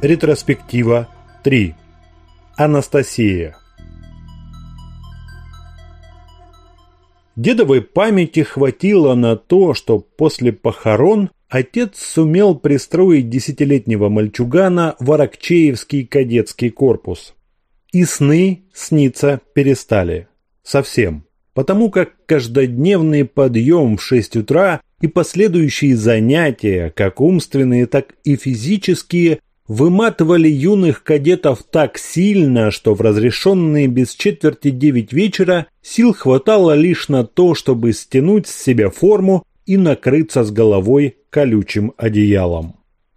Ретроспектива 3. Анастасия. Дедовой памяти хватило на то, что после похорон отец сумел пристроить десятилетнего мальчугана в Аракчеевский кадетский корпус. И сны сниться перестали. Совсем. Потому как каждодневный подъем в 6 утра и последующие занятия, как умственные, так и физические, выматывали юных кадетов так сильно, что в разрешенные без четверти девять вечера сил хватало лишь на то, чтобы стянуть с себя форму и накрыться с головой колючим одеялом.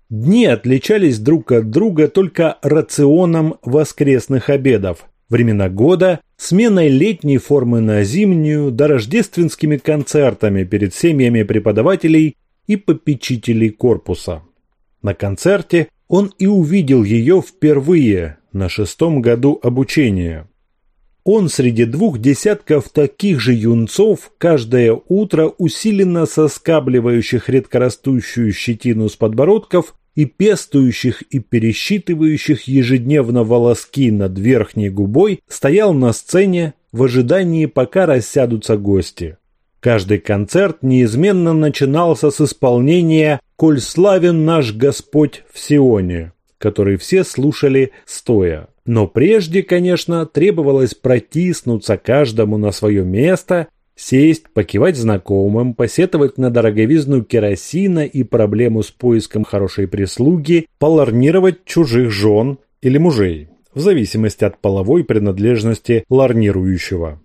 Дни отличались друг от друга только рационом воскресных обедов, времена года, сменой летней формы на зимнюю, до рождественскими концертами перед семьями преподавателей и попечителей корпуса. На концерте он и увидел ее впервые на шестом году обучения. Он среди двух десятков таких же юнцов каждое утро усиленно соскабливающих редкорастущую щетину с подбородков и пестующих и пересчитывающих ежедневно волоски над верхней губой стоял на сцене в ожидании, пока рассядутся гости. Каждый концерт неизменно начинался с исполнения «Коль славен наш Господь в Сионе», который все слушали стоя. Но прежде, конечно, требовалось протиснуться каждому на свое место, сесть, покивать знакомым, посетовать на дороговизну керосина и проблему с поиском хорошей прислуги, поларнировать чужих жен или мужей, в зависимости от половой принадлежности ларнирующего.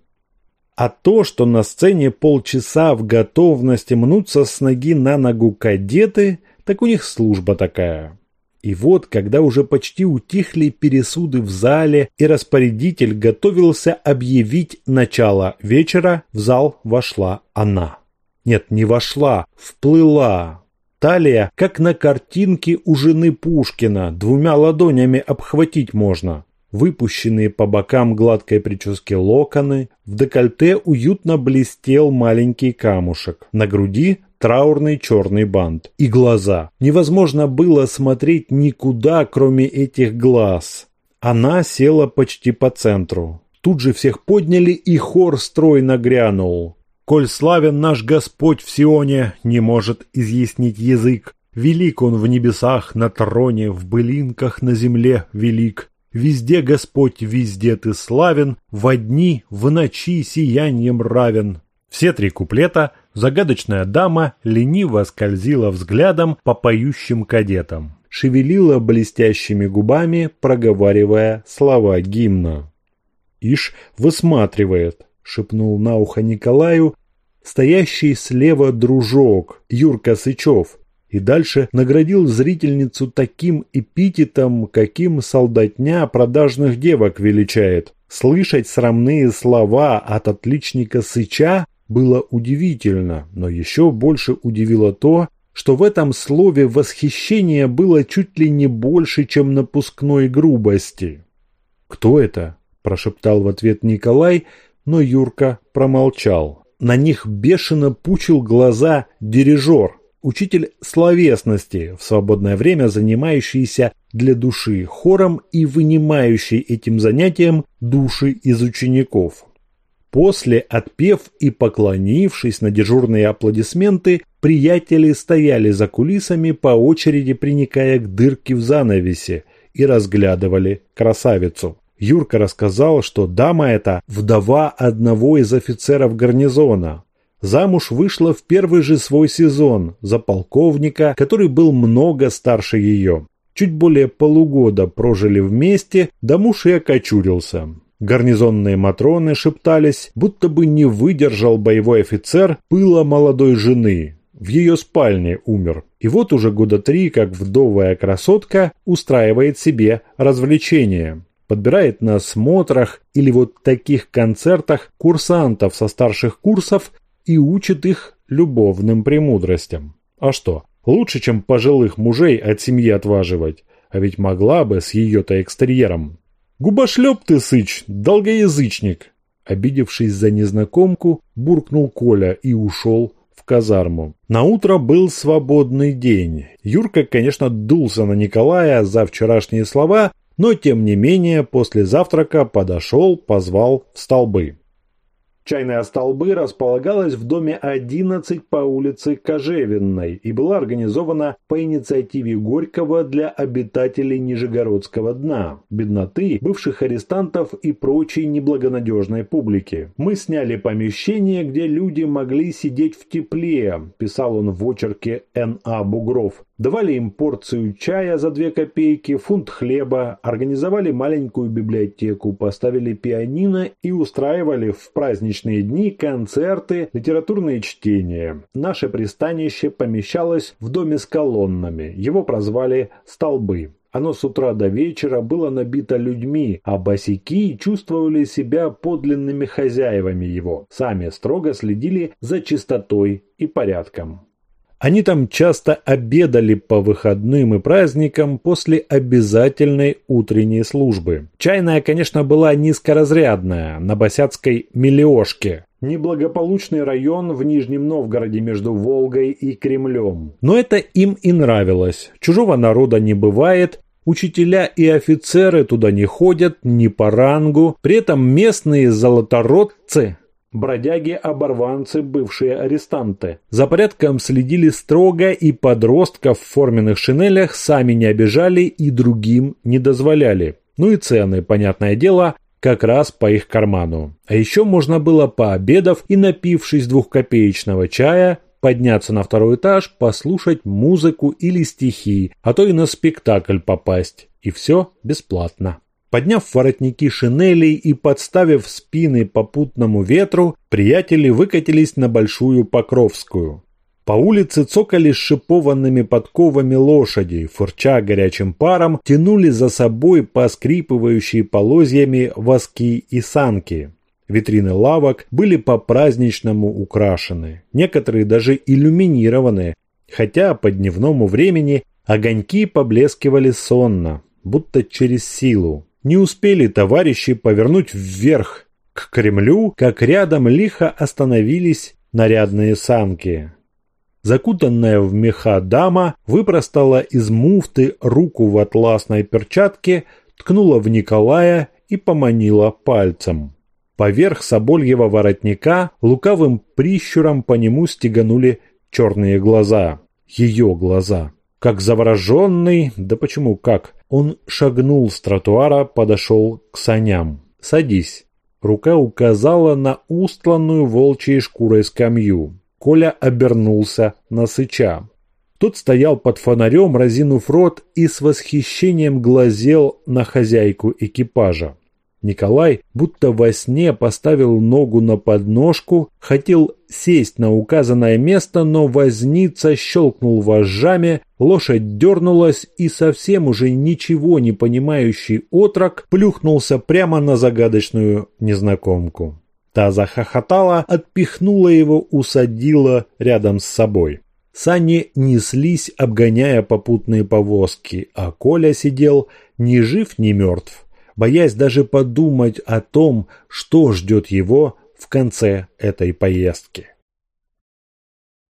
А то, что на сцене полчаса в готовности мнутся с ноги на ногу кадеты, так у них служба такая. И вот, когда уже почти утихли пересуды в зале, и распорядитель готовился объявить начало вечера, в зал вошла она. Нет, не вошла, вплыла. Талия, как на картинке у жены Пушкина, двумя ладонями обхватить можно выпущенные по бокам гладкой прически локоны, в декольте уютно блестел маленький камушек, на груди траурный черный бант и глаза. Невозможно было смотреть никуда, кроме этих глаз. Она села почти по центру. Тут же всех подняли, и хор стройно грянул. «Коль славен наш Господь в Сионе, не может изъяснить язык. Велик он в небесах на троне, в былинках на земле велик. Везде Господь, везде ты славен, в дни, в ночи сиянием равен. Все три куплета загадочная дама лениво скользила взглядом по поющим кадетам, шевелила блестящими губами, проговаривая слова гимна. «Ишь, высматривает», — шепнул на ухо Николаю, стоящий слева дружок Юрка Сычев, и дальше наградил зрительницу таким эпитетом, каким солдатня продажных девок величает. Слышать срамные слова от отличника Сыча было удивительно, но еще больше удивило то, что в этом слове восхищение было чуть ли не больше, чем напускной грубости. «Кто это?» – прошептал в ответ Николай, но Юрка промолчал. На них бешено пучил глаза дирижер, учитель словесности, в свободное время занимающийся для души хором и вынимающий этим занятием души из учеников. После, отпев и поклонившись на дежурные аплодисменты, приятели стояли за кулисами по очереди приникая к дырке в занавесе и разглядывали красавицу. Юрка рассказал, что дама эта – вдова одного из офицеров гарнизона, Замуж вышла в первый же свой сезон за полковника, который был много старше ее. Чуть более полугода прожили вместе, да муж и окочурился. Гарнизонные матроны шептались, будто бы не выдержал боевой офицер пыла молодой жены. В ее спальне умер. И вот уже года три, как вдовая красотка устраивает себе развлечения подбирает на смотрах или вот таких концертах курсантов со старших курсов и учит их любовным премудростям. А что, лучше, чем пожилых мужей от семьи отваживать, а ведь могла бы с ее-то экстерьером. «Губошлеп ты, сыч, долгоязычник!» Обидевшись за незнакомку, буркнул Коля и ушел в казарму. На утро был свободный день. Юрка, конечно, дулся на Николая за вчерашние слова, но тем не менее после завтрака подошел, позвал в столбы. Чайная столбы располагалась в доме 11 по улице Кожевенной и была организована по инициативе Горького для обитателей Нижегородского дна, бедноты, бывших арестантов и прочей неблагонадежной публики. «Мы сняли помещение, где люди могли сидеть в тепле», писал он в очерке Н.А. Бугров. Давали им порцию чая за две копейки, фунт хлеба, организовали маленькую библиотеку, поставили пианино и устраивали в праздничные дни концерты, литературные чтения. Наше пристанище помещалось в доме с колоннами. Его прозвали «Столбы». Оно с утра до вечера было набито людьми, а босики чувствовали себя подлинными хозяевами его. Сами строго следили за чистотой и порядком. Они там часто обедали по выходным и праздникам после обязательной утренней службы. Чайная, конечно, была низкоразрядная, на Босяцкой «Мелиошке». Неблагополучный район в Нижнем Новгороде между Волгой и Кремлем. Но это им и нравилось. Чужого народа не бывает, Учителя и офицеры туда не ходят ни по рангу, при этом местные золотородцы Бродяги-оборванцы, бывшие арестанты. За порядком следили строго и подростков в форменных шинелях сами не обижали и другим не дозволяли. Ну и цены, понятное дело, как раз по их карману. А еще можно было, пообедав и напившись двухкопеечного чая, подняться на второй этаж, послушать музыку или стихи, а то и на спектакль попасть. И все бесплатно. Подняв воротники шинелей и подставив спины попутному ветру, приятели выкатились на Большую Покровскую. По улице цокали с шипованными подковами лошади, фырча горячим паром, тянули за собой поскрипывающие полозьями воски и санки. Витрины лавок были по-праздничному украшены, некоторые даже иллюминированы, хотя по дневному времени огоньки поблескивали сонно, будто через силу. Не успели товарищи повернуть вверх к Кремлю, как рядом лихо остановились нарядные санки. Закутанная в меха дама выпростала из муфты руку в атласной перчатке, ткнула в Николая и поманила пальцем. Поверх собольего воротника лукавым прищуром по нему стеганули черные глаза. Ее глаза. Как завороженный, да почему как, он шагнул с тротуара, подошел к саням. «Садись». Рука указала на устланную волчьей шкурой скамью. Коля обернулся на сыча. Тот стоял под фонарем, разинув рот и с восхищением глазел на хозяйку экипажа. Николай будто во сне поставил ногу на подножку, хотел сесть на указанное место, но возница щелкнул вожжами, лошадь дернулась и совсем уже ничего не понимающий отрок плюхнулся прямо на загадочную незнакомку. Та захохотала, отпихнула его, усадила рядом с собой. Сани неслись, обгоняя попутные повозки, а Коля сидел ни жив, ни мертв боясь даже подумать о том, что ждет его в конце этой поездки.